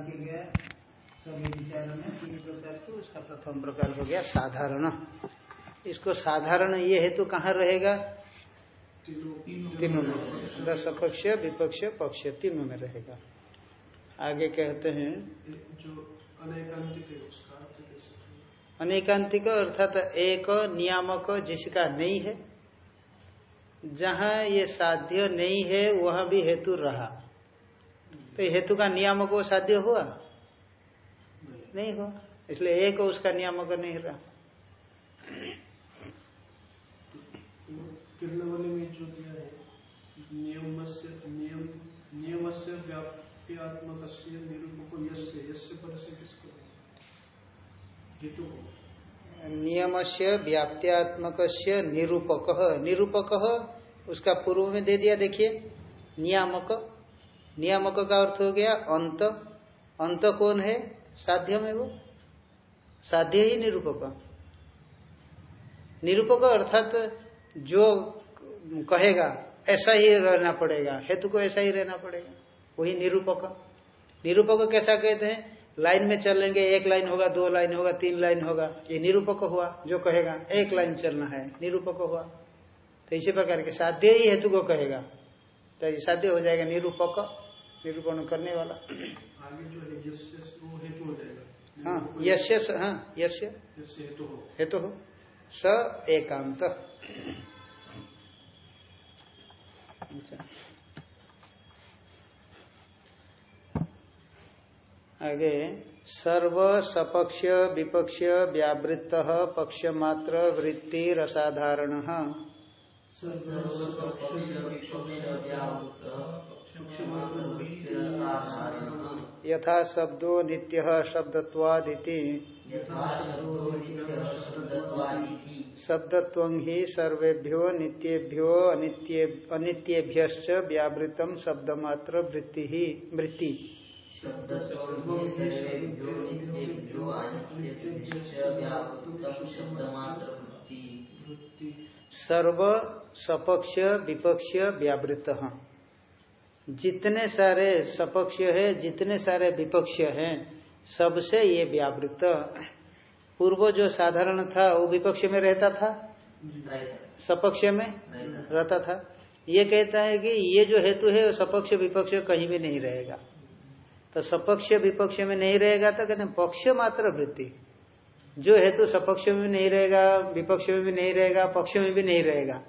बाकी गया सभी विचार में तीन प्रकार के उसका प्रथम प्रकार हो गया साधारण। इसको साधारण ये हेतु कहाँ रहेगा? तीनों में। दस पक्ष विपक्ष पक्ष तीनों में रहेगा। आगे कहते हैं। जो अनेकांतिक अर्थात एक नियामक जिसका नहीं है जहाँ ये साध्य नहीं है वहाँ भी हेतु रहा। तो हेतु का नियामक वो साध्य हुआ? नहीं हुआ। इसलिए एक उसका नियामक नहीं रहा। किरणवली में जो दिया है नियम व्याप्यात्मक निरूपक यस्य यस्य पर से किसको? हेतु को। नियम से व्याप्त्यात्मक निरूपक निरूपक उसका पूर्व में दे दिया देखिए। नियामक। नियामक का अर्थ हो गया अंत। अंत कौन है? साध्य में वो। साध्य ही निरूपक। निरूपक अर्थात जो कहेगा, ऐसा ही रहना पड़ेगा। हेतु को ऐसा ही रहना पड़ेगा। वही निरूपक। निरूपक कैसा कहते हैं? लाइन में चलेंगे एक लाइन होगा, दो लाइन होगा, तीन लाइन होगा। ये निरूपक हुआ, जो कहेगा, एक लाइन चलना है, निरूपक हुआ। तो इसी प्रकार के साध्य ही हेतु को कहेगा। तो साध्य हो जाएगा निरूपक निरूपण करने वाला। आगे जो है यस्य हेतु हो जाएगा। हाँ यश्य हाँ यश्य हेतु हो। स एकांत। अच्छा। आगे सर्व सपक्ष विपक्ष व्यावृत्त पक्ष मात्र वृत्ति रसाधारण। यथा शब्दो नित्य शब्दत्वादिति। शब्दत्व ही सर्वेभ्यो नित्येभ्यो अनित्ये अनित्येभ्य व्यावृतम शब्दमात्र वृत्ति ही वृत्ति। सर्व, सपक्ष, विपक्ष, व्यावृत। जितने सारे सपक्ष है, जितने सारे विपक्ष हैं, सबसे ये व्यावृत। पूर्व जो साधारण था, वो विपक्ष में रहता था? सपक्ष में रहता था। ये कहता है कि ये जो हेतु है, वो सपक्ष, विपक्ष कहीं भी नहीं रहेगा। तो सपक्ष, विपक्ष में नहीं रहेगा तो कहते पक्ष मात्र वृत्ति। जो हेतु सपक्ष में भी नहीं रहेगा, विपक्ष में भी नहीं रहेगा, पक्ष में भी नहीं रहेगा,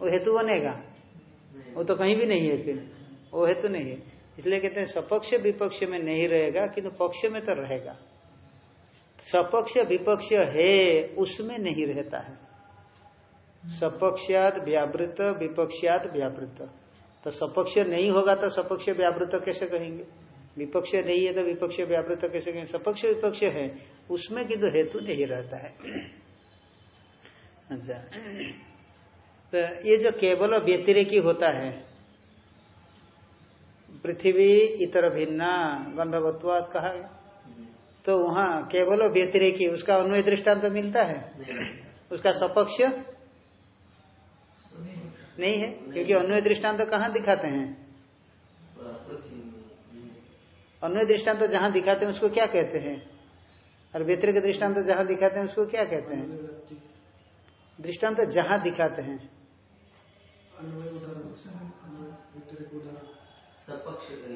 वो हेतु बनेगा। वो तो कहीं भी नहीं है फिर। वो हेतु नहीं है। इसलिए कहते हैं सपक्ष विपक्ष में नहीं रहेगा, किंतु पक्ष में तो रहेगा। सपक्ष विपक्ष है, उसमें नहीं रहता है। सपक्षात व्यावृत विपक्षात व्यावृत। तो सपक्ष नहीं होगा तो सपक्ष व्यावृत कैसे कहेंगे? विपक्ष नहीं है तो विपक्ष व्यावृत कैसे कहेंगे सपक्ष विपक्ष है। उसमें किंतु हेतु नहीं रहता है। अच्छा। तो ये जो केवल व्यतिरेकी होता है पृथ्वी इतर भिन्ना गंधवत्वाद कहा गया। तो वहाँ केवल व्यतिरेकी उसका अन्वय दृष्टांत तो मिलता है? उसका सपक्ष नहीं है? क्योंकि अन्वय दृष्टांत तो कहाँ दिखाते हैं? अन्वय दृष्टांत तो जहाँ दिखाते हैं, उसको क्या कहते हैं? और व्यतिरिक दृष्टांत जहाँ दिखाते हैं, उसको क्या कहते हैं? दृष्टांत जहाँ दिखाते हैं।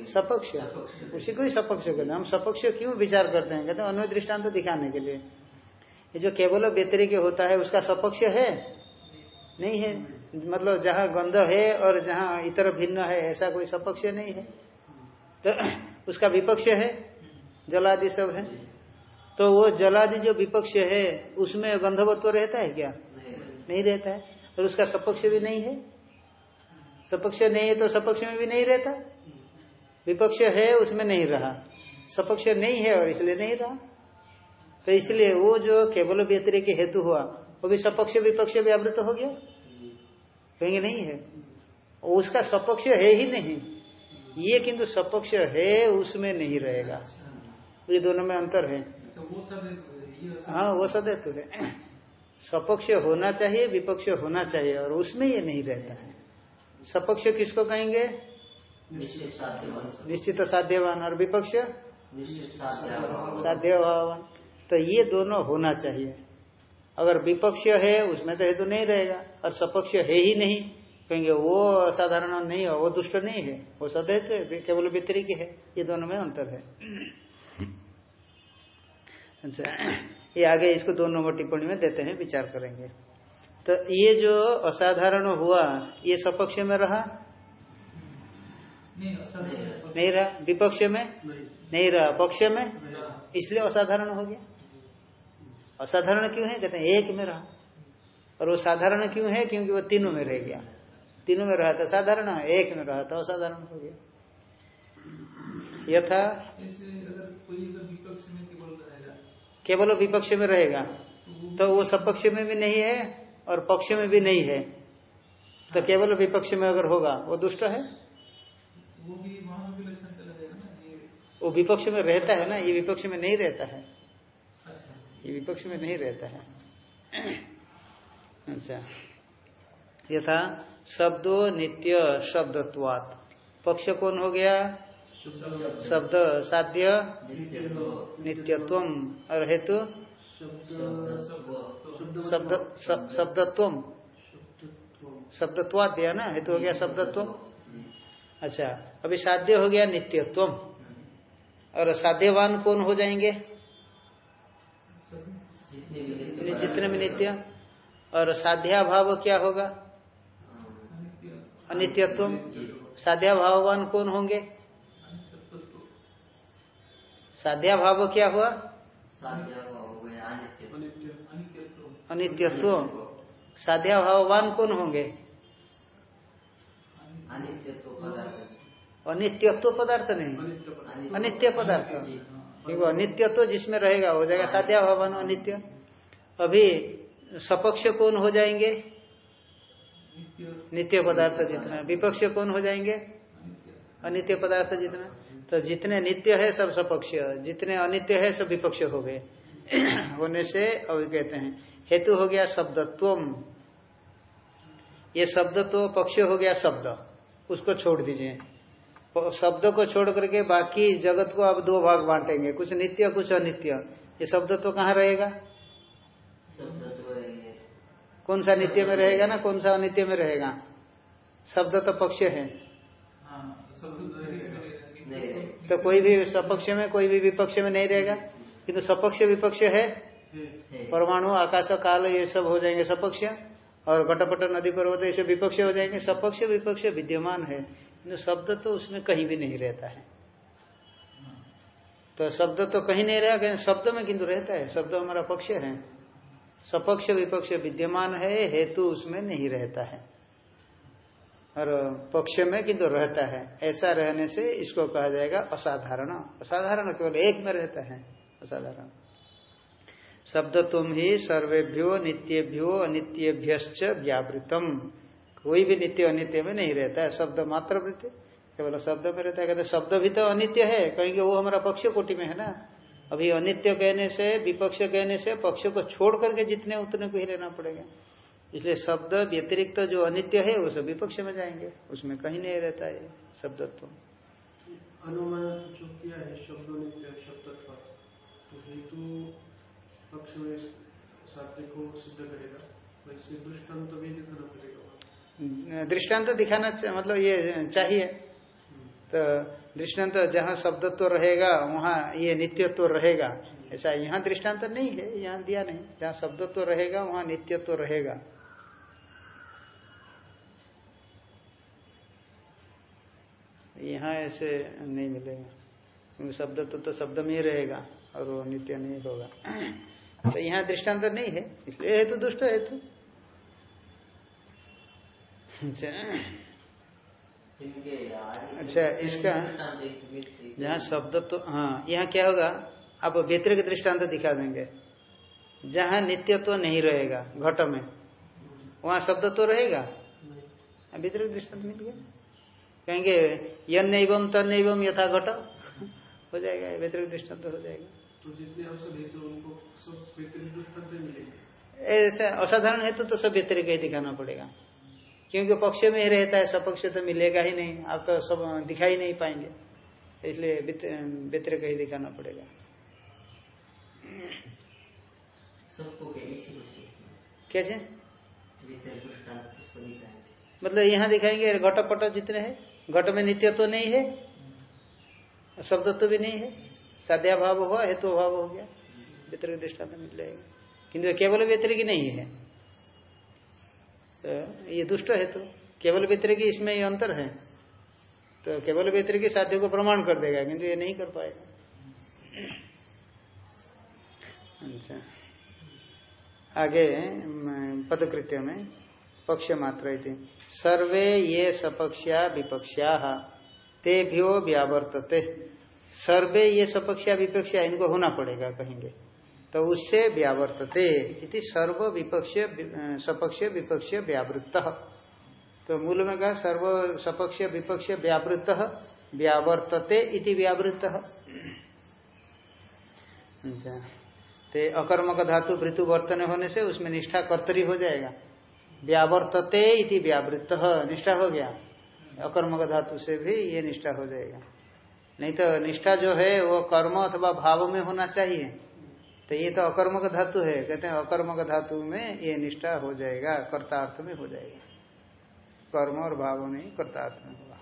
सपक्ष। उसी को ही सपक्ष कहते हैं। हम सपक्ष क्यों विचार करते हैं? कहते हैं अन्वय दृष्टांत दिखाने के लिए। ये जो केवल व्यतिरिक होता है, उसका सपक्ष है? नहीं है। मतलब जहाँ गंध है और जहाँ इतर भिन्न है, ऐसा कोई सपक्ष नहीं है। तो उसका विपक्ष है? जलादि सब है? तो वो जलादि जो विपक्ष है, उसमें गंधवत्व रहता है क्या? नहीं रहता है। और उसका सपक्ष भी नहीं है? सपक्ष नहीं है तो सपक्ष में भी नहीं रहता? विपक्ष है, उसमें नहीं रहा। सपक्ष नहीं है और इसलिए नहीं रहा। तो इसलिए वो जो केवल व्यतिरिक हेतु हुआ, वो भी सपक्ष विपक्ष व्यावृत हो गया? कहेंगे नहीं है। उसका सपक्ष है ही नहीं। ये किंतु सपक्ष है उसमें नहीं रहेगा। ये दोनों में अंतर है। हाँ वो सदैव है। सपक्ष होना चाहिए विपक्ष होना चाहिए और उसमें ये नहीं रहता है। सपक्ष किसको कहेंगे? निश्चित साध्यवान। और विपक्ष? साध्य भावन तो ये दोनों होना चाहिए। अगर विपक्ष है उसमें तो हेतु नहीं रहेगा और सपक्ष है ही नहीं। कहेंगे वो असाधारण नहीं है वो दुष्ट नहीं है वो सदैव केवल वितरिक है। ये दोनों में अंतर है। अच्छा ये आगे इसको दो नंबर टिप्पणी में देते हैं विचार करेंगे। तो ये जो असाधारण हुआ ये सपक्ष में रहा? नहीं रहा। विपक्ष में? नहीं, नहीं रहा। पक्ष में? इसलिए असाधारण हो गया? असाधारण क्यों है? कहते हैं एक में रहा। और वो साधारण क्यों है? क्योंकि वो तीनों में रह गया। तीनों में रहा था साधारण एक में रहा था असाधारण हो गया। यथा केवल विपक्ष में रहेगा तो वो सपक्ष में भी नहीं है और पक्ष में भी नहीं है। तो केवल विपक्ष में अगर होगा वो दुष्ट है? वो भी भी चला ना वो विपक्ष में रहता है ना ये विपक्ष में नहीं रहता है। अच्छा। ये विपक्ष में नहीं रहता है। अच्छा। यथा शब्दो नित्य शब्दत्वात। पक्ष कौन हो गया? शब्द साध्य नित्यत्व और हेतु? शब्द शब्दत्व शब्दत्वात दिया ना? हेतु हो गया शब्दत्व। अच्छा अभी साध्य हो गया नित्यत्व और साध्यवान कौन हो जाएँगे? जितने में नित्य। और साध्या भाव क्या होगा? अनित्यत्व। साध्या भाववान कौन होंगे? साध्या भाव क्या हुआ? अनित्यत्व। साध्या भाववान कौन होंगे? अनित्यत्व पदार्थ नहीं। अनित्य पदार्थ। क्योंकि अनित्यत्व जिसमें रहेगा हो जाएगा साध्याभावन अनित्य। अभी सपक्ष कौन हो जाएँगे? नित्य पदार्थ जितना विपक्ष कौन हो जाएँगे? अनित्य पदार्थ जितना तो जितने नित्य है, सब सपक्ष। जितने अनित्य है, सब विपक्ष हो गए। होने से अभी कहते हैं, हेतु हो गया शब्दत्व ये शब्द तो पक्ष हो गया शब्द। उसको छोड़ दीजिए। शब्द को छोड़ करके बाकी जगत को अब दो भाग बांटेंगे। कुछ नित्य, कुछ अनित्य। ये शब्द तो कहाँ रहेगा? कौन सा नित्य में रहेगा ना कौन सा अनित्य में रहेगा? शब्द तो पक्ष है। हाँ तो रहेगा। तो कोई भी सपक्ष में कोई भी विपक्ष में नहीं रहेगा। किंतु सपक्ष विपक्ष है। परमाणु आकाश काल ये सब हो जाएँगे सपक्ष। और घटपट नदी पर्वत ऐसे विपक्ष हो जाएँगे। सपक्ष विपक्ष विद्यमान है। किंतु शब्द तो उसमें कहीं भी नहीं रहता है। तो शब्द तो कहीं नहीं रहा कहीं शब्द में किंतु रहता है। शब्द हमारा पक्ष है। सपक्ष विपक्ष विद्यमान है, हेतु उसमें नहीं रहता है। और पक्ष में किंतु तो रहता है, ऐसा रहने से इसको कहा जाएगा असाधारण। असाधारण केवल एक में रहता है, असाधारण। शब्द तुम ही सर्वेभ्यो नित्यभ्यो अनित्यभ्य व्यावृतम। कोई भी नित्य अनित्य में नहीं रहता है, शब्द मात्र वृत्ति। केवल शब्द में रहता है, कहते शब्द भी तो अनित्य है, कहेंगे, वो हमारा पक्ष कोटि में है ना। अभी अनित्य कहने से विपक्ष कहने से पक्ष को छोड़ करके जितने उतने को ही लेना पड़ेगा। इसलिए शब्द व्यतिरिक्त तो जो अनित्य है वो सब विपक्ष में जाएँगे। उसमें कहीं नहीं रहता है शब्दत्व। अनुमान जो किया है शब्दों नित्य शब्दत्व। तो हेतु पक्ष में साध्य को सिद्ध करेगा। वैसे दृष्टांत भी दिखाना पड़ेगा। दृष्टांत तो दिखाना मतलब ये चाहिए। तो दृष्टांत जहाँ शब्दत्व रहेगा, वहाँ ये नित्यत्व रहेगा। ऐसा यहाँ दृष्टांत नहीं है, यहाँ दिया नहीं। जहाँ शब्दत्व रहेगा, वहाँ नित्यत्व रहेगा। यहाँ ऐसे नहीं मिलेगा। क्योंकि शब्दत्व तो शब्द में ही रहेगा और वो नित्य नहीं होगा। तो यहाँ दृष्टांत नहीं है, इसलिए हेतु दुष्ट हेतु। अच्छा। अच्छा, इसका- जहाँ शब्द तो हाँ यहाँ क्या होगा? आप व्यतिरिक दृष्टांत दिखा देंगे। जहाँ नित्यत्व तो नहीं रहेगा घट में वहाँ शब्द तो रहेगा? व्यतिरिक दृष्टांत मिल गया। कहेंगे यन एवं तन एवं यथा घट। हो जाएगा व्यतिरिक दृष्टांत हो जाएगा। तो जितने ऐसे असाधारण हेतु तो सब व्यतिरिक ही दिखाना पड़ेगा। क्योंकि पक्ष में ही रहता है सपक्ष तो मिलेगा ही नहीं। आप तो सब दिखाई नहीं पाएँगे। इसलिए व्यतिरिक ही दिखाना पड़ेगा। क्या है मतलब यहाँ दिखाएँगे घट घटपट जितने हैं घट में नित्य तो नहीं है शब्द तो भी नहीं है। साध्या भाव हुआ हेतु तो भाव हो गया। व्यतिरिक दृष्टांत मिल जाएगा किंतु केवल व्यतिरिक नहीं है। तो ये दुष्ट है तो केवल व्यतिरिक इसमें ये अंतर है। तो केवल व्यतिरिक साध्य को प्रमाण कर देगा, किंतु ये नहीं कर पाएगा। अच्छा। आगे पदकृत्य में, पक्ष मात्र सर्वे ये सपक्षा विपक्षा तेभ्यो व्यावर्तते। सर्वे ये सपक्षा विपक्षा इनको होना पड़ेगा कहेंगे। तो उससे व्यावर्तते इति सर्व विपक्ष सपक्ष विपक्ष व्यावृत्त। तो मूल में कहा, सर्व सपक्ष विपक्ष व्यावृत्त, व्यावर्तते इति व्यावृत्त। अच्छा। ते अकर्मक धातु वृतु वर्तन होने से उसमें निष्ठा कर्तरी हो जाएगा। व्यावर्तते इति व्यावृत्त, निष्ठा हो गया। अकर्मक धातु से भी ये निष्ठा हो जाएगा। नहीं तो निष्ठा जो है वो कर्म अथवा भाव में होना चाहिए। तो ये तो अकर्मक धातु है। कहते हैं अकर्मक धातु में ये निष्ठा हो जाएगा, कर्तार्थ में हो जाएगा। कर्म और भाव नहीं कर्तार्थ में होगा।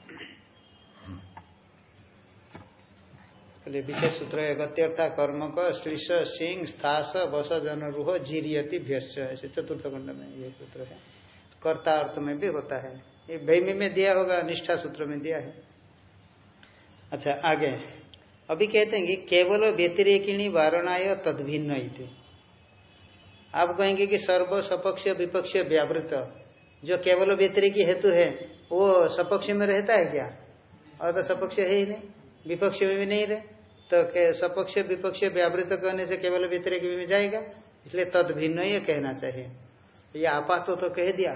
इसलिए विशेष सूत्र है, गत्यर्था कर्म का श्रीष सिंह स्थास बस जन रूह जीरियति भ्यश्च ऐसे चतुर्थ खंड में ये सूत्र है। कर्ता अर्थ में भी होता है। ये भैमी में दिया होगा, निष्ठा सूत्र में दिया है। अच्छा आगे। अभी कहते हैं कि केवल व्यतिरेकिणी वारणाय तदभिन्न आप कहेंगे कि सर्व सपक्ष विपक्ष व्यावृत। जो केवल व्यतिरिकी हेतु है वो सपक्ष में रहता है क्या? और तो सपक्ष है ही नहीं। विपक्ष में भी नहीं रहे। तो सपक्ष विपक्ष व्यावृत करने से केवल व्यतिरिक में जाएगा। इसलिए तद भिन्न ये कहना चाहिए। ये आपात तो, तो कह दिया।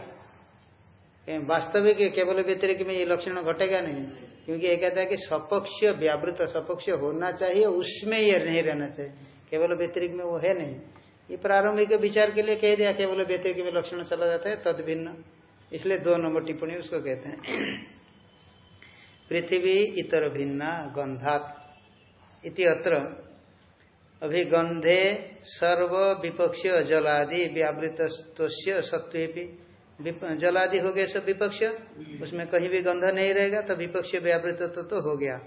वास्तविक केवल व्यतिरिक में ये लक्षण घटेगा नहीं। क्योंकि ये कहता है कि सपक्ष व्यावृत सपक्ष होना चाहिए, उसमें ये नहीं रहना चाहिए। केवल व्यतिरिक में वो है नहीं। ये प्रारंभिक विचार के लिए कह दिया, केवल व्यतिरिक में लक्षण चला जाता है, तद भिन्न। इसलिए दो नंबर टिप्पणी उसको कहते हैं। पृथ्वी इतर भिन्ना गंधात। इति अत्र। अभी गंधे सर्व विपक्ष जलादि व्यावृत सत्व जलादि हो गए सब विपक्ष, उसमें कहीं भी गंध नहीं रहेगा तो विपक्ष व्यावृत तो हो गया।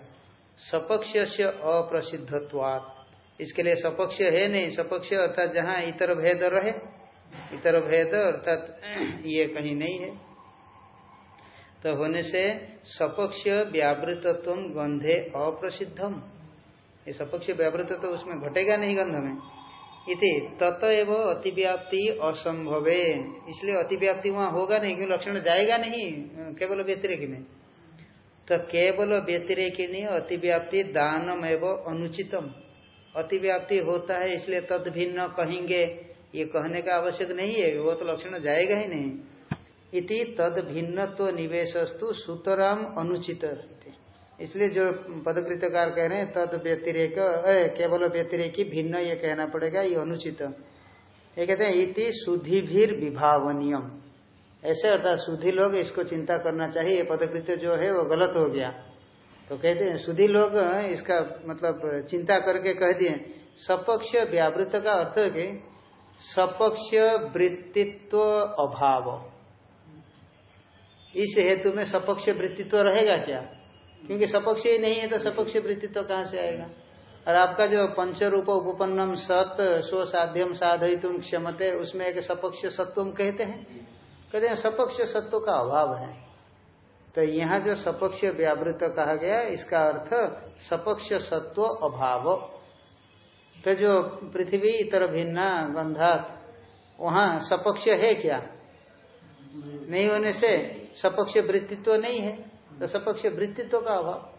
सपक्ष से अप्रसिद्धत्वात्। इसके लिए सपक्ष है नहीं, सपक्ष अर्थात जहाँ इतर भेद रहे, इतर भेद अर्थात ये कहीं नहीं है। तो होने से सपक्ष व्यावृतत्व गंधे अप्रसिद्धम। ये सपक्ष व्यावृत तो उसमें घटेगा नहीं गंध में। इति तत एवं अतिव्याप्ति असंभवे। इसलिए अतिव्याप्ति वहाँ होगा नहीं, क्यों? लक्षण जाएगा नहीं, केवल व्यतिरेक में। तो केवल व्यतिरेक नहीं, अतिव्याप्ति दानम एवं अनुचितम। अतिव्याप्ति होता है, इसलिए तद भिन्न कहेंगे। ये कहने का आवश्यक नहीं है, वो तो लक्षण जाएगा ही नहीं। इति तद भिन्न तो निवेशस्तु सुतराम अनुचित। इसलिए जो पदकृतकार कह रहे हैं, तद व्यतिरेक केवल व्यतिरेक भिन्न ये कहना पड़ेगा, ये अनुचित। ये कहते हैं, इति सुधि विभावनियम। ऐसे अर्थात सुधि लोग इसको चिंता करना चाहिए पदकृत्य जो है, वो गलत हो गया। तो कहते हैं, सुधि लोग इसका मतलब चिंता करके कह दिए, सपक्ष व्यावृत का अर्थ है कि सपक्ष वृत्तित्व अभाव। इस हेतु में सपक्ष वृत्तित्व रहेगा क्या? क्योंकि सपक्ष ही नहीं है तो सपक्ष वृत्ति तो कहाँ से आएगा? और आपका जो पंच रूप उपपन्नम सत स्व साध्यम साधयितुम क्षमते, उसमें एक सपक्ष सत्वम कहते हैं। कहते हैं सपक्ष सत्व का अभाव है। तो यहाँ जो सपक्ष व्यावृत कहा गया, इसका अर्थ सपक्ष सत्व अभाव। तो जो पृथ्वी, इतर भिन्ना, गंधात, वहाँ सपक्ष है क्या? नहीं होने से सपक्ष वृत्तित्व नहीं है। तो सपक्ष वृत्तित्व का अभाव।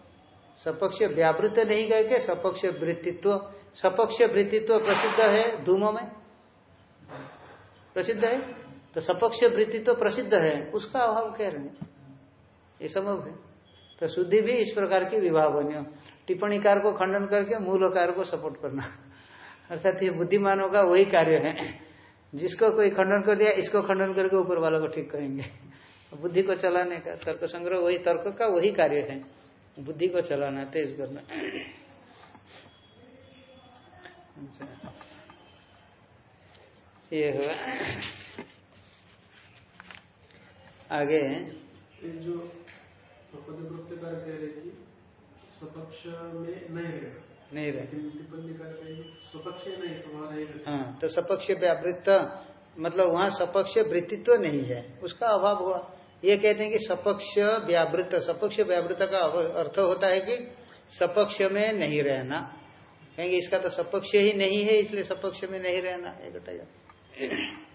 सपक्ष व्यावृत नहीं गए के सपक्ष वृत्तित्व सपक्ष वृत्तित्व प्रसिद्ध है धूम में? प्रसिद्ध है? तो सपक्ष वृत्तित्व प्रसिद्ध है, उसका अभाव कह रहे हैं। ये संभव है। तो शुद्धि भी इस प्रकार की विवाह विभावनीय। टिप्पणीकार को खंडन करके मूल मूलकार को सपोर्ट करना। अर्थात ये बुद्धिमानों का वही कार्य है। जिसको कोई खंडन कर दिया, इसको खंडन करके ऊपर वालों को ठीक करेंगे। बुद्धि को चलाने का तर्क संग्रह वही तर्क का वही कार्य है। बुद्धि को चलाना तेज करना। ये हुआ। आगे। जो स्वपक्ष में नहीं रहेगा रहे। नहीं रहेगा हाँ तो सपक्ष व्यावृत्त मतलब वहाँ सपक्ष वृत्तित्व नहीं है। उसका अभाव हुआ। ये कहते हैं कि सपक्ष व्यावृत सपक्ष व्यावृत्त का अर्थ होता है कि सपक्ष में नहीं रहना। कहेंगे इसका तो सपक्ष ही नहीं है, इसलिए सपक्ष में नहीं रहना। एक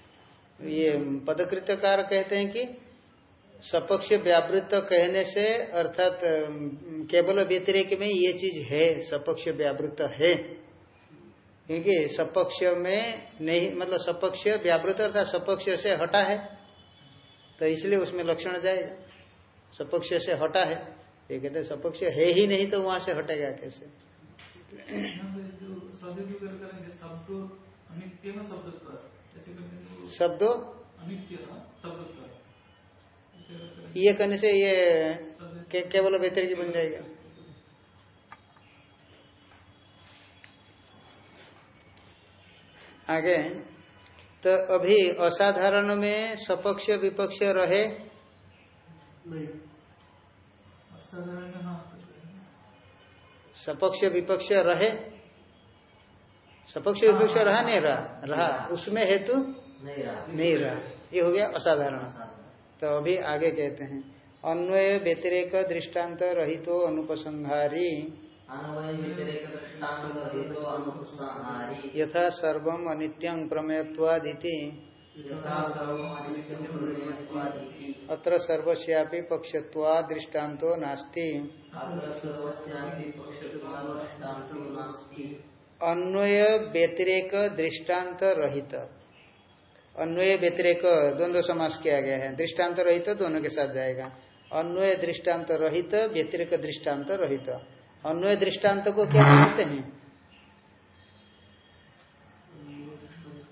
ये पदकृत्यकार कहते हैं कि सपक्ष व्यावृत्त कहने से अर्थात केवल व्यतिरेक में ये चीज़ है, सपक्ष व्यावृत्त है। क्योंकि सपक्ष में नहीं मतलब सपक्ष व्यावृत अर्थात सपक्ष से हटा है तो इसलिए उसमें लक्षण जाएगा सपक्ष से हटा है, ये कहते हैं सपक्ष है ही नहीं तो वहाँ से हटेगा कैसे? शब्द? ये करने से ये केवल व्यतिरिक बन जाएगा। आगे। तो अभी असाधारण में सपक्ष विपक्ष रहे। हाँ? सपक्ष विपक्ष रहे। सपक्ष विपक्ष रहा नहीं रहा। रहा। उसमें हेतु नहीं रहा। नहीं रहा। ये हो गया असाधारण। तो अभी आगे कहते हैं। अन्वय व्यतिरेक दृष्टांत रहितो अनुपसंहारी। यथा सर्वम अनित्यं प्रमेयत्वादिति। अत्र सर्वस्यापि पक्षत्वा दृष्टान्तो नास्ति। अन्वय व्यतिरेक दृष्टांत रहित अन्वय व्यतिरेक द्वंद्व समास किया गया है। दृष्टांत रहित दोनों के साथ जाएगा। अन्वय दृष्टांत रहित व्यतिरेक दृष्टांत रहित अन्वय दृष्टांत को क्या कहते हैं?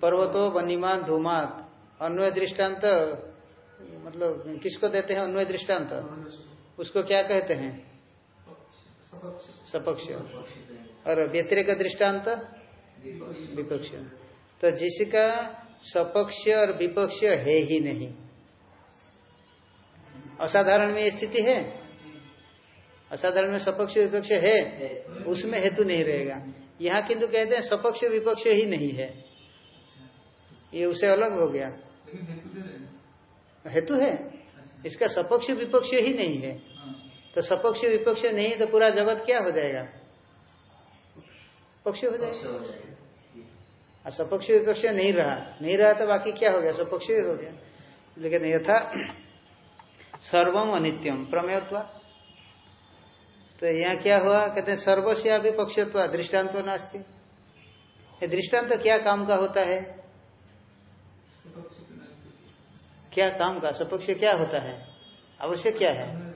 पर्वतो वनिमा धूमात। अन्वय दृष्टांत मतलब किसको देते हैं अन्वय दृष्टांत? उसको क्या कहते हैं? सपक्ष। और व्यतिरेक दृष्टांत? विपक्ष। तो जिसका सपक्ष और विपक्ष है ही नहीं। असाधारण में स्थिति है? असाधारण में सपक्ष विपक्ष है, उसमें हेतु नहीं रहेगा। यहाँ किंतु कहते हैं सपक्ष विपक्ष ही नहीं है। ये उसे अलग हो गया। हेतु हैं। इसका सपक्ष विपक्ष ही नहीं है। तो सपक्ष विपक्ष नहीं तो पूरा जगत क्या हो जाएगा? पक्ष हो जाएगा। सपक्ष विपक्ष नहीं रहा। नहीं रहा तो बाकी क्या हो गया? सपक्ष हो गया। लेकिन यथा सर्वम अनित्यम। प्रमेयत्वा। तो यहाँ क्या हुआ? कहते हैं सर्वस्या भी दृष्टांत दृष्टांत नास्ती। दृष्टांत क्या काम का होता है? क्या काम का? सपक्ष क्या होता है? आवश्यक क्या है?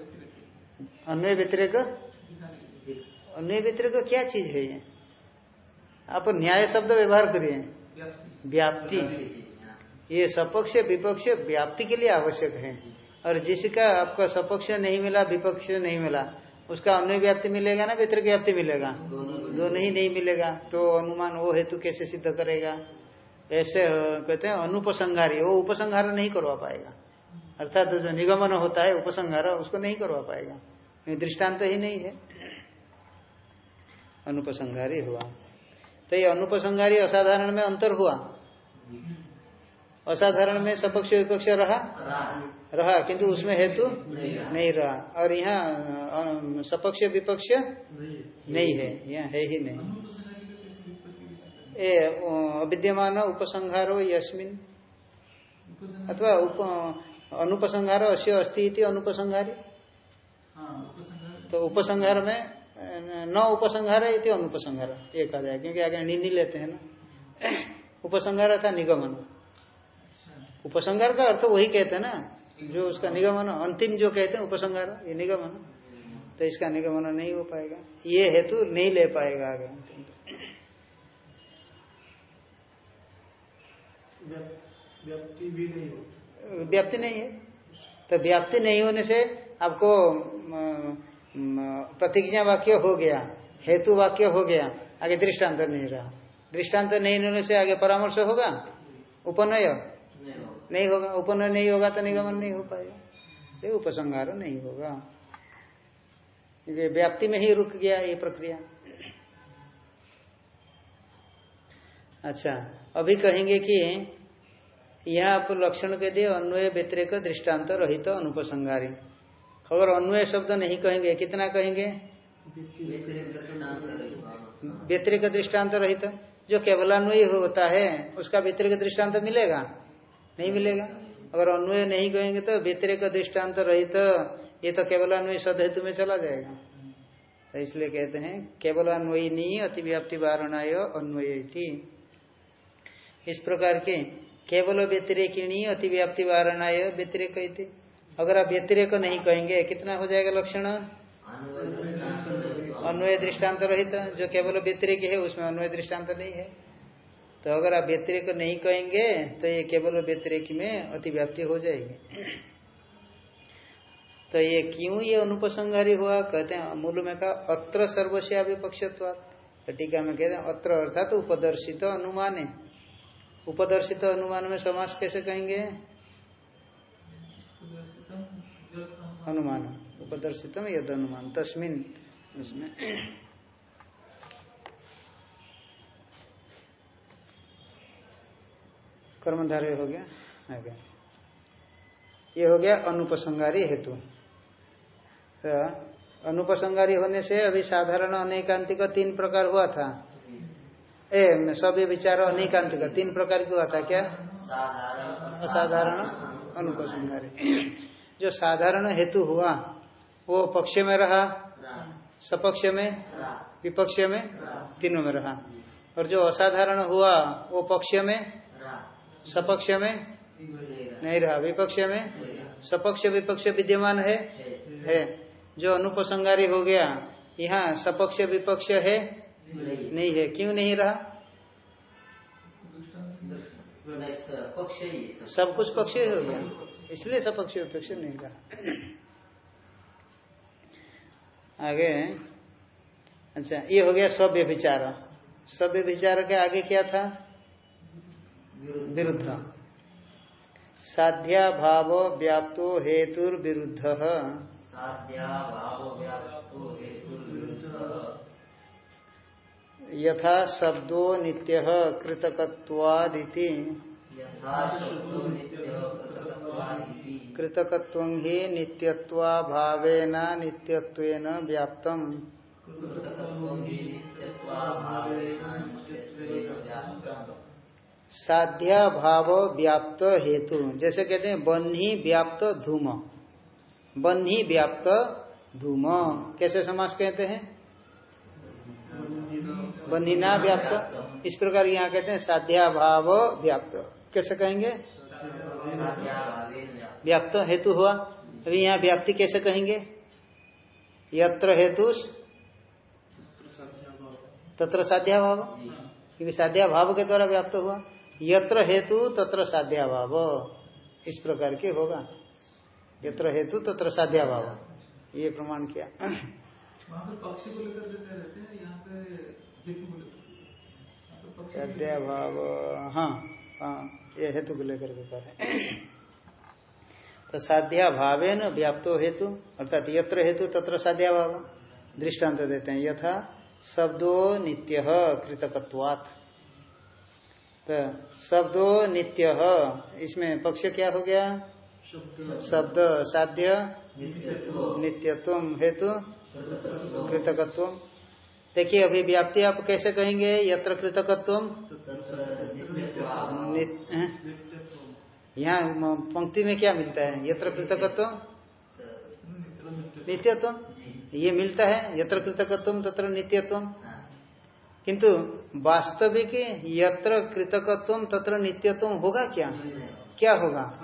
अन्वय व्यतिरेक। अन्वय व्यतिरेक क्या चीज़ है ये? आप न्याय शब्द व्यवहार करिए। व्याप्ति। ये सपक्ष, विपक्ष, व्याप्ति के लिए आवश्यक है। और जिसका आपका सपक्ष नहीं मिला, विपक्ष नहीं मिला उसका अन्य व्याप्ति मिलेगा ना व्यतिरिक व्याप्ति मिलेगा? दोनों ही नहीं मिलेगा। तो अनुमान वो हेतु कैसे सिद्ध करेगा? ऐसे कहते हैं, अनुपसंहारी, वो उपसंहार नहीं करवा पाएगा। अर्थात जो निगमन होता है, उपसंहार, उसको नहीं करवा पाएगा। दृष्टांत ही नहीं है। अनुपसंहारी हुआ। तो ये अनुपसंहारी असाधारण में अंतर हुआ। असाधारण में सपक्ष विपक्ष रहा? रहा किंतु उसमें हेतु नहीं नहीं रहा। और यहाँ सपक्ष विपक्ष नहीं। नहीं है यहाँ है ही नहीं? ए अविद्यमान उपसंहारो यस्मिन। अथवा उप अनुपसंहारो अस्य अस्ति इति अनुपसंहारी। हाँ तो उपसंहार में न उपसंहार इति अनुपसंहार ये कहा जाए क्योंकि आगे निन्नी लेते हैं ना। उपसंहार था निगमन। उपसंहार का अर्थ वही कहते हैं ना जो उसका निगमन अंतिम जो कहते हैं उपसंगार ये निगमन। तो इसका निगमन नहीं हो पाएगा। ये हेतु नहीं ले पाएगा आगे। अंतिम व्याप्ति भी नहीं व्याप्ति नहीं है। तो व्याप्ति नहीं होने से आपको प्रतिज्ञा वाक्य हो गया हेतु वाक्य हो गया आगे दृष्टांत नहीं रहा। दृष्टांत नहीं होने से आगे परामर्श होगा? उपनय नहीं होगा उपनय नहीं होगा तो निगमन नहीं हो पाएगा। ये उपसंहार नहीं होगा। व्याप्ति में ही रुक गया ये प्रक्रिया। अच्छा अभी कहेंगे कि यहाँ आप लक्षण के दिए अन्वय व्यतिरेक दृष्टांत रहित तो अनुपसंगारी अगर अन्वय शब्द नहीं कहेंगे, कितना कहेंगे? व्यतिरिक दृष्टांत रहित। तो। जो केवलान्वय होता है, उसका व्यतिरिक दृष्टांत मिलेगा? नहीं मिलेगा। अगर अन्वय नहीं कहेंगे तो व्यतिरिक दृष्टांत रहित, ये तो केवलान्वय सदहेतु में चला जाएगा। तो इसलिए कहते हैं केवलान्वयी नहीं अतिव्याप्ति वारणाय अन्वय थी इस प्रकार के केवल व्यतिरेकिणी अतिव्याप्ति वारणाय व्यतिरेक अगर आप व्यतिरेक नहीं कहेंगे, कितना हो जाएगा लक्षण? अन्वय दृष्टांत रहित। जो केवल व्यतिरिक है, उसमें अन्वय दृष्टांत नहीं है। तो अगर आप व्यतिरिक नहीं कहेंगे तो ये केवल व्यतिरिक में अतिव्याप्ति हो जाएगी। तो ये क्यों ये अनुपसंहारी हुआ? कहते हैं, मूल में कहा, अत्र सर्वस्या विपक्षत्वात। तो टीका में कहते हैं, अत्र अर्थात तो उपदर्शित अनुमान है। उपदर्शित अनुमान में समास कैसे कहेंगे? अनुमान, उपदर्शितम यद अनुमान तस्मिन। उसमें कर्मधारय हो गया, आगे। ये हो गया अनुपसंगारी हेतु। तो अनुपसंगारी होने से अभी साधारण अनेकांतिक तीन प्रकार हुआ था। ए सभी विचार अनेकांतिक, तीन प्रकार की हुआ था क्या? असाधारण अनुपसंगारी। जो साधारण हेतु हुआ, वो पक्ष में रहा, सपक्ष में, विपक्ष में, तीनों में रहा। और जो असाधारण हुआ, वो पक्ष में सपक्ष में? नहीं रहा। विपक्ष में? सपक्ष विपक्ष विद्यमान है? है। जो अनुपसंगारी हो गया, यहाँ सपक्ष विपक्ष है? नहीं है। क्यों नहीं रहा? सब कुछ पक्ष हो। गया इसलिए सपक्ष विपक्ष नहीं रहा। आगे। अच्छा ये हो गया सभ्य विचार सभ्य विचार के आगे क्या था? विरुद्ध। साध्या भाव व्याप्तो हेतुर विरुद्ध यथा शब्दो नित्य कृतकत्वादिति। कृतकत्व ही नित्यत्वा भावेन नित्यत्वेन व्याप्तम। साध्या भाव व्याप्त हेतु। जैसे कहते हैं, बन्ही व्याप्त धूम। बन्ही व्याप्त धूम। कैसे समास कहते हैं? बन्हीना व्याप्त। इस प्रकार यहाँ कहते हैं साध्या भाव व्याप्त। कैसे कहेंगे? व्याप्त हेतु हुआ। अभी यहाँ व्याप्ति कैसे कहेंगे? यत्र हेतु तत्र साध्या भाव क्योंकि साध्या भाव के द्वारा व्याप्त हुआ। यत्र हेतु तत्र साध्या भाव इस प्रकार के होगा। यत्र हेतु तत्र साध्या भाव ये प्रमाण किया। पक्षी को लेकर देते रहते हैं यहाँ पे हेतु साध्या भाव हाँ हाँ ये हेतु को लेकर के करें तो साध्या भावे न व्याप्तो हेतु अर्थात यत्र हेतु तत्र साध्या भाव दृष्टांत देते हैं। यथा शब्दो नित्य कृतकत्वात्। तो शब्दो नित्य इसमें पक्ष क्या हो गया? शब्द साध्य। नित्यत्व हेतु। कृतकत्व देखिए, अभी व्याप्ति आप कैसे कहेंगे? यत्र कृतकत्व यहाँ पंक्ति में क्या मिलता है? यत्र कृतकत्व नित्यत्व ये मिलता है। यत्र कृतकत्व तत्र नित्यत्व किंतु वास्तविक यत्र कृतकत्व तत्र नित्यत्व होगा क्या? क्या होगा?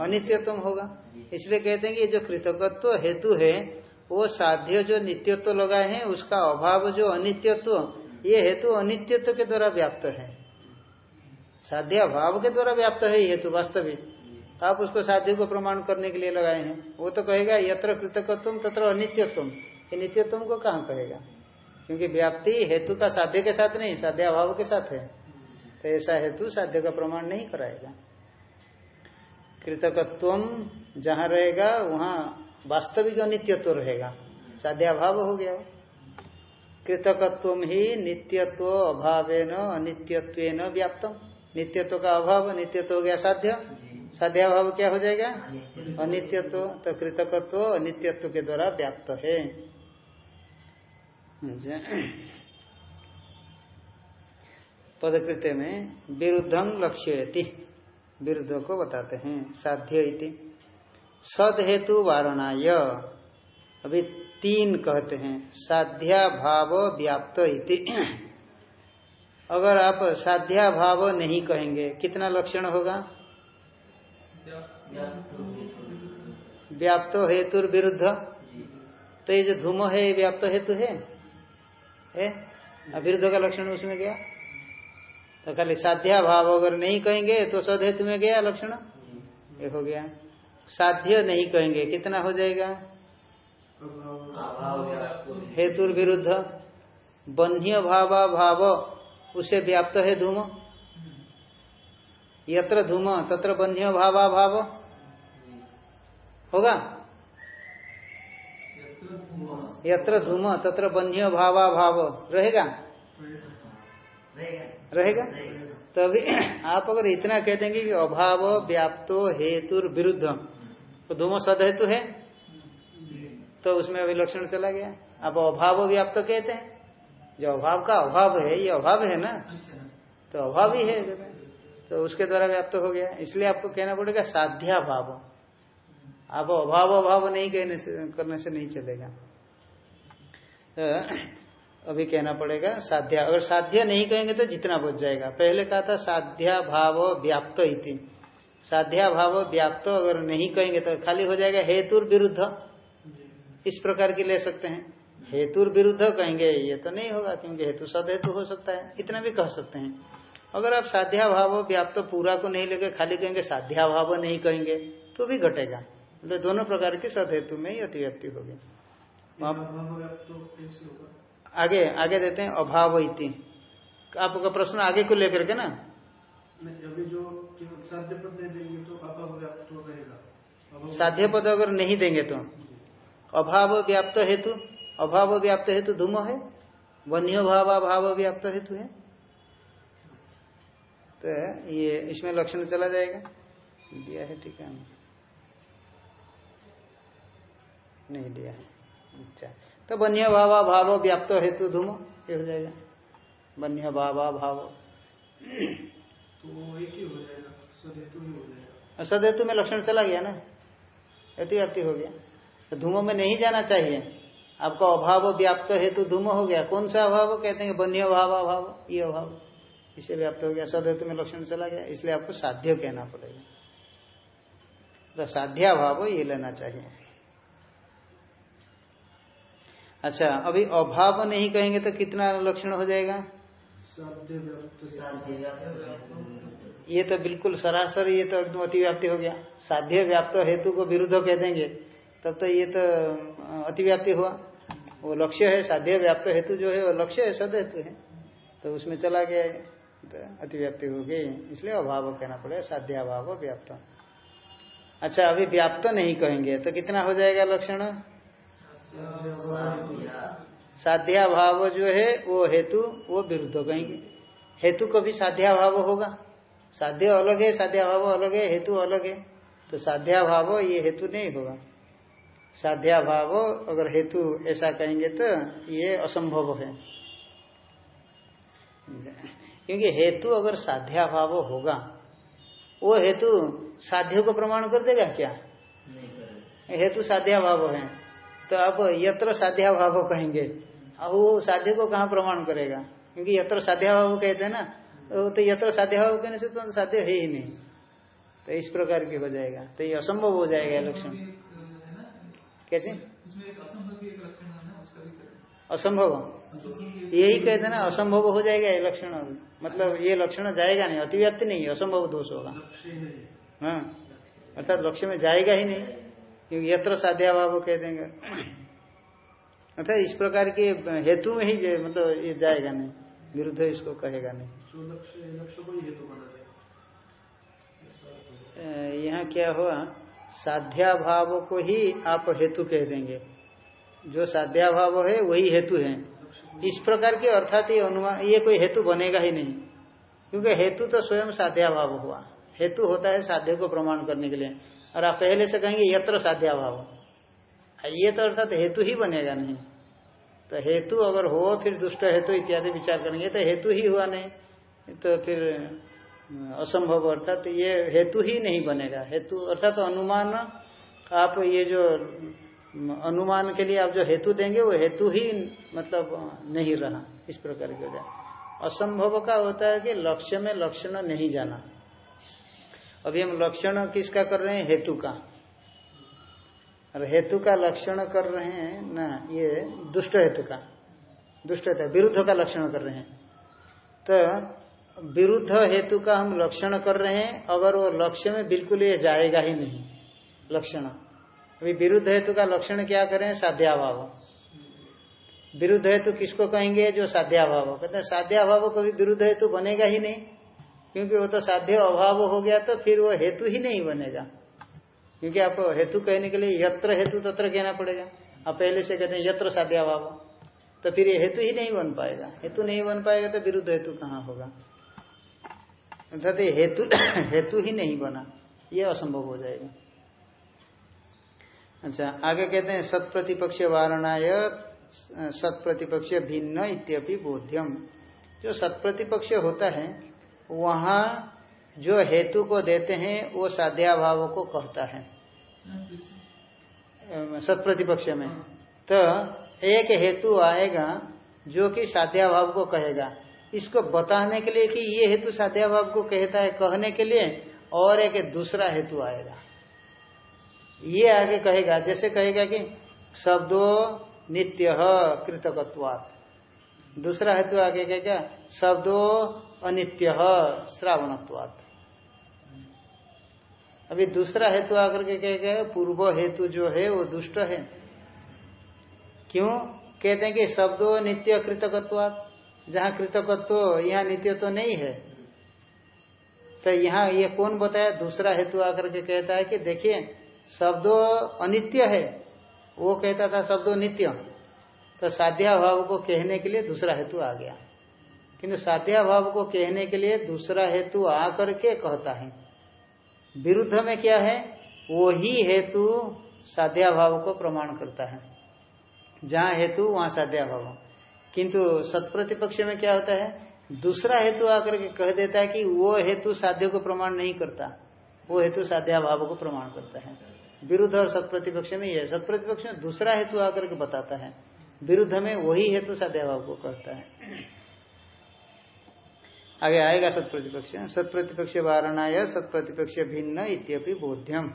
अनित्यत्व होगा। इसलिए कहते हैं कि जो कृतकत्व हेतु है, वो साध्य जो नित्यत्व लगाए हैं, उसका अभाव जो अनित्यत्व, ये हेतु अनित्यत्व के द्वारा व्याप्त है। साध्य अभाव के द्वारा व्याप्त है हेतु वास्तविक। आप उसको साध्य को प्रमाण करने के लिए लगाए हैं। वो तो कहेगा, यत्र कृतकत्व तत्र अनित्यत्व। ये नित्यत्व को कहाँ कहेगा? क्योंकि व्याप्ति हेतु का साध्य के साथ नहीं, साध्य अभाव के साथ है। तो ऐसा हेतु साध्य का प्रमाण नहीं कराएगा। कृतकत्व जहाँ रहेगा, वहाँ वास्तविक अनित्यत्व रहेगा। साध्याभाव हो गया कृतकत्व ही नित्यत्व अभावेन अनित्यत्व व्याप्तम। नित्यत्व का अभाव, नित्यत्व हो गया साध्य। साध्याभाव क्या हो जाएगा? अनित्यत्व। तो कृतकत्व अनित्यत्व के द्वारा व्याप्त है। पदकृत्य में विरुद्धम लक्ष्यति। विरुद्ध को बताते हैं साध्य इति। सद हेतु वारणाय। अभी तीन कहते हैं साध्या भाव व्याप्त इति। अगर आप साध्या भाव नहीं कहेंगे कितना लक्षण होगा? व्याप्त हेतु विरुद्ध तो ये जो धूम है ये व्याप्त हेतु है? है? विरुद्ध का लक्षण उसमें गया? तो खाली साध्या भाव अगर नहीं कहेंगे तो सद हेतु में गया लक्षण? ये हो गया। साध्य नहीं कहेंगे, कितना हो जाएगा? हेतु विरुद्ध। बन्ह्य भावा भाव, उसे व्याप्त है धूम? यत्र धूम, तत्र बन्ह्य भावा भाव? होगा? यत्र धूम, तत्र बन्ह्य भावा, भाव। रहेगा? रहेगा? तो अभी आप अगर इतना कह देंगे कि अभाव, व्याप्तो हेतु विरुद्ध तो धूम सद हेतु है? तो उसमें अभी लक्षण चला गया। आप अभाव, व्याप्त कहते हैं। जो अभाव का अभाव है, ये अभाव है ना? तो अभाव ही है। तो उसके द्वारा व्याप्त हो गया। इसलिए आपको कहना पड़ेगा साध्या भाव आप अभाव अभाव नहीं कहने से, करने से नहीं चलेगा। तो अभी कहना पड़ेगा, साध्या। अगर साध्य नहीं कहेंगे तो जितना बच जाएगा। पहले कहा था, साध्या भाव व्याप्त इति। साध्या भाव व्याप्त, अगर नहीं कहेंगे तो खाली हो जाएगा हेतु विरुद्ध। इस प्रकार की ले सकते हैं। हेतु विरुद्ध कहेंगे, ये तो नहीं होगा, क्योंकि हेतु सद हेतु हो सकता है। इतना भी कह सकते हैं। अगर आप साध्या भाव व्याप्त, पूरा को नहीं लेकर खाली कहेंगे, साध्या भाव नहीं कहेंगे तो भी घटेगा। मतलब दोनों प्रकार की सद हेतु में ही अतिव्यक्ति होगी। आगे आगे देते हैं अभाव इति। आपका प्रश्न आगे को लेकर के ना? अभी जो साध्य पद देंगे तो अभाव व्याप्त रहेगा साध्य पद अगर नहीं देंगे तो? अभाव व्याप्त हेतु? अभाव व्याप्त हेतु धूम है? वन्य भाव भाव व्याप्त हेतु है? तो ये इसमें लक्षण चला जाएगा। दिया है ठीक है। नहीं दिया है। अच्छा। तो वन्य भावा भाव व्याप्त हेतु धूम ये हो जाएगा। वन्य भावा भाव। तो एक ही हो जाएगा सदहेतु सदहेतु में लक्षण चला गया ना? अति व्याप्ति हो गया। तो धूमो में नहीं जाना चाहिए। आपका अभाव व्याप्त हेतु धूम हो गया। कौन सा अभाव? कहते हैं वन्य भाव अभाव ये अभाव। इसे व्याप्त हो गया सदहेतु में लक्षण चला गया। इसलिए आपको साध्य कहना पड़ेगा। तो साध्या भाव ये लेना चाहिए। अच्छा अभी अभाव नहीं कहेंगे तो कितना लक्षण हो जाएगा? ये तो बिल्कुल सरासर ये तो एकदम अतिव्याप्ति हो गया। साध्य व्याप्त हेतु को विरुद्ध कह देंगे, तब तो ये तो अतिव्याप्ति हुआ। वो लक्ष्य है, साध्य व्याप्त हेतु जो है, वो लक्ष्य है सद हेतु है। तो उसमें चला गया तो अतिव्याप्ति हो गई। इसलिए अभाव कहना पड़ेगा, साध्य अभाव व्याप्त। अच्छा अभी व्याप्त नहीं कहेंगे तो कितना हो जाएगा लक्षण? साध्या भाव जो है वो हेतु वो विरुद्ध कहेंगे। हेतु को भी साध्या भाव होगा। साध्य अलग है साध्या भाव अलग है हेतु अलग है। तो साध्या भाव ये हेतु नहीं होगा। साध्या भाव अगर हेतु ऐसा कहेंगे तो ये असंभव है। क्योंकि हेतु अगर साध्या भाव होगा वो हेतु साध्य को प्रमाण कर देगा क्या? हेतु साध्या भाव है। तो अब यत्र साध्या भाव कहेंगे। अब वो साध्य को कहाँ प्रमाण करेगा? क्योंकि यत्र साध्या भाव कहते हैं ना तो यत्र साध्या भाव कहने से तो साध्य है ही नहीं। तो इस प्रकार की हो जाएगा। तो ये असंभव हो जाएगा लक्षण। कैसे? असंभव। यही कहते ना, असंभव हो जाएगा ये लक्षण। मतलब ये लक्षण जाएगा नहीं, अतिव्याप्ति नहीं, असंभव दोष होगा। हाँ। अर्थात लक्ष्य में जाएगा ही नहीं। क्योंकि यत्र साध्या भाव कह देंगे। अर्थात इस प्रकार के हेतु में ही मतलब ये जाएगा नहीं। विरुद्ध इसको कहेगा नहीं। यहाँ क्या हुआ? साध्याभाव को ही आप हेतु कह देंगे। जो साध्याभाव है वही हेतु है। इस प्रकार के अर्थात ये अनुमान ये कोई हेतु बनेगा ही नहीं। क्योंकि हेतु तो स्वयं साध्याभाव हुआ। हेतु होता है साध्य को प्रमाण करने के लिए। और आप पहले से कहेंगे यत्र साध्याभाव। ये तो अर्थात हेतु ही बनेगा नहीं। तो हेतु अगर हो, फिर दुष्ट हेतु इत्यादि विचार करेंगे तो हेतु ही हुआ नहीं। तो फिर असंभव अर्थात ये हेतु ही नहीं बनेगा। हेतु अर्थात अनुमान, आप ये जो अनुमान के लिए आप जो हेतु देंगे, वो हेतु ही मतलब नहीं रहा, इस प्रकार की हो जाए असंभव का होता है कि लक्ष्य में लक्षण नहीं जाना। अभी हम लक्षण किसका कर रहे हैं? हेतु का। और हेतु का लक्षण कर रहे हैं ना, ये दुष्ट हेतु का। दुष्ट हेतु, विरुद्ध का लक्षण कर रहे हैं। तो विरुद्ध हेतु का हम लक्षण कर रहे हैं, अगर वो लक्ष्य में बिल्कुल ये जाएगा ही नहीं, लक्षण। अभी विरुद्ध हेतु का लक्षण क्या करें? साध्याभाव। विरुद्ध हेतु किसको कहेंगे? जो साध्याभाव। कहते हैं, साध्याभाव कभी विरुद्ध हेतु बनेगा ही नहीं। क्योंकि वो तो साध्य अभाव हो गया तो फिर वो हेतु ही नहीं बनेगा। क्योंकि आपको हेतु कहने के लिए यत्र हेतु तत्र कहना पड़ेगा। आप पहले से कहते हैं यत्र साध्य अभाव। तो फिर ये हेतु ही नहीं बन पाएगा। हेतु नहीं बन पाएगा तो विरुद्ध हेतु कहाँ होगा? अर्थात हेतु हेतु ही नहीं बना। ये असंभव हो जाएगा। अच्छा आगे कहते हैं सत प्रतिपक्ष वारणाय सत प्रतिपक्ष भिन्न इत्यपि बोध्यम। जो सत प्रतिपक्ष होता है वहाँ जो हेतु को देते हैं वो साध्याभाव को कहता है। सत प्रतिपक्ष में। तो एक हेतु आएगा जो कि साध्याभाव को कहेगा। इसको बताने के लिए कि ये हेतु साध्याभाव को कहता है कहने के लिए और एक दूसरा हेतु आएगा। ये आगे कहेगा जैसे कहेगा कि शब्दों नित्य कृतकत्वात्। दूसरा हेतु आगे क्या क्या? शब्दों अनित्य, श्रावणत्वात्। अभी दूसरा हेतु आकर के क्या क्या पूर्व हेतु जो है, वो दुष्ट है। क्यों? कहते हैं कि शब्दों नित्य कृतकत्वात्। जहाँ कृतकत्व, यहाँ नित्य तो नहीं है। तो यहाँ ये कौन बताया? दूसरा हेतु आकर के कहता है कि देखिए, शब्दों अनित्य है। वो कहता था शब्दों नित्य। तो साध्याभाव को कहने के लिए दूसरा हेतु आ गया। किंतु साध्याभाव को कहने के लिए दूसरा हेतु आकर के कहता है। विरुद्ध में क्या है? वो ही हेतु साध्याभाव को प्रमाण करता है। जहाँ हेतु, वहाँ साध्याभाव। किंतु सतप्रतिपक्ष में क्या होता है? दूसरा हेतु आकर के कह देता है कि वो हेतु साध्य को प्रमाण नहीं करता। वो हेतु साध्याभाव को प्रमाण करता है। विरुद्ध और सतप्रतिपक्ष में यह सतप्रतिपक्ष में दूसरा हेतु आकर के बताता है। विरुद्ध में वही हेतु साध्याभाव को कहता है। आगे आएगा सतप्रतिपक्ष। सतप्रतिपक्ष वारणाय सतप्रतिपक्ष भिन्न इत्यपि बोध्यम।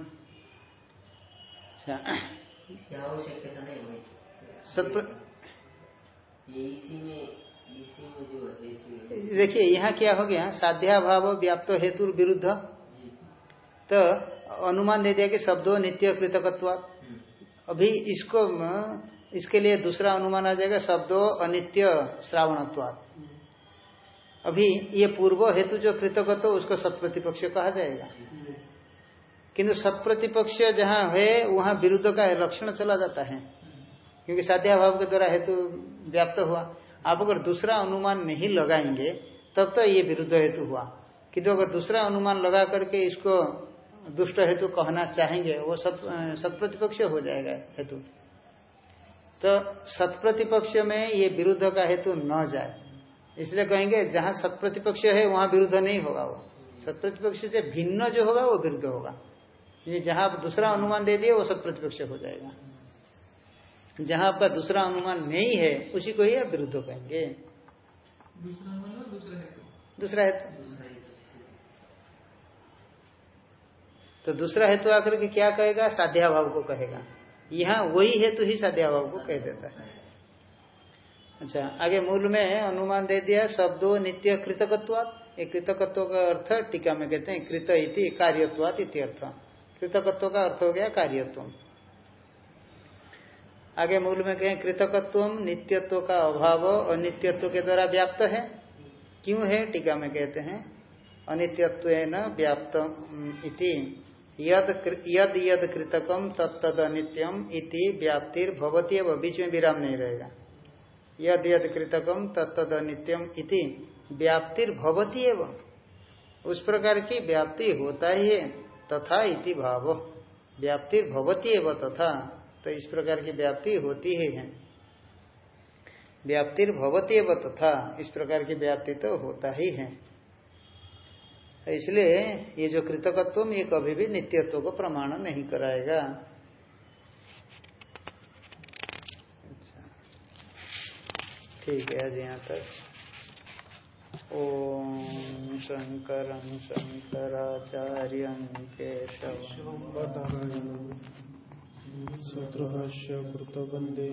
देखिए यहाँ क्या हो गया? साध्याभाव व्याप्त हेतु विरुद्ध। तो अनुमान दे दिया कि शब्दों नित्य कृतकत्व हम्म, अभी इसको म, इसके लिए दूसरा अनुमान आ जाएगा, शब्दों अनित्य श्रावणत्वात्। अभी ये पूर्व हेतु जो कृतकत्व उसको सतप्रतिपक्ष कहा जाएगा। किंतु सतप्रतिपक्ष जहाँ है, वहाँ विरुद्ध का लक्षण चला जाता है। क्योंकि साध्याभाव के द्वारा हेतु व्याप्त हुआ। आप अगर दूसरा अनुमान नहीं लगाएँगे, तब तो ये विरुद्ध हेतु हुआ। किंतु अगर दूसरा अनुमान लगा करके इसको दुष्ट हेतु कहना चाहेंगे, वो सत, सतप्रतिपक्ष हो जाएगा हेतु। तो सतप्रतिपक्ष में ये विरुद्ध का हेतु न जाए। इसलिए कहेंगे जहाँ सतप्रतिपक्ष है वहाँ विरुद्ध नहीं होगा वो। सतप्रतिपक्ष से भिन्न जो होगा वो विरुद्ध होगा। ये जहाँ आप दूसरा अनुमान दे दिए वो सतप्रतिपक्ष हो जाएगा। जहाँ आपका दूसरा अनुमान नहीं है उसी को ही आप विरुद्ध कहेंगे। दूसरा हेतु। तो दूसरा हेतु आकर के क्या कहेगा? साध्याभाव को कहेगा। यहाँ वही हेतु ही साध्याभाव को कह देता है। अच्छा आगे मूल में अनुमान दे दिया, शब्दों नित्य कृतकत्वात। कृतकत्व का अर्थ टीका में कहते हैं, कृत इति कार्यत्वात इति अर्थ। कृतकत्व का अर्थ हो गया कार्यत्व आगे मूल में कहें कृतकत्व नित्यत्व का अभाव अनित्यत्व के द्वारा व्याप्त है। क्यों है? टीका में कहते हैं अनित्यत्व न व्याप्त यद यद यद कृतकम तत्द अनित्यम इति व्याप्तिर भवती बीच में विराम नहीं रहेगा। यद यद कृतकम तत्द अनित्यम इति व्याप्तिर भवती एवं उस प्रकार की व्याप्ति होता ही है, तथा इति भाव। व्याप्तिर भवती एवं तथा तो इस प्रकार की व्याप्ति होती ही है। व्याप्तिर भवती एवं तथा, इस प्रकार की व्याप्ति तो होता ही है। इसलिए ये जो कृतकत्व ये कभी भी नित्यत्व को प्रमाण नहीं कराएगा। अच्छा। ठीक है, आज यहाँ तक। ओम शंकर शंकराचार्य केशव। सूत्रभाष्य कृतवंदे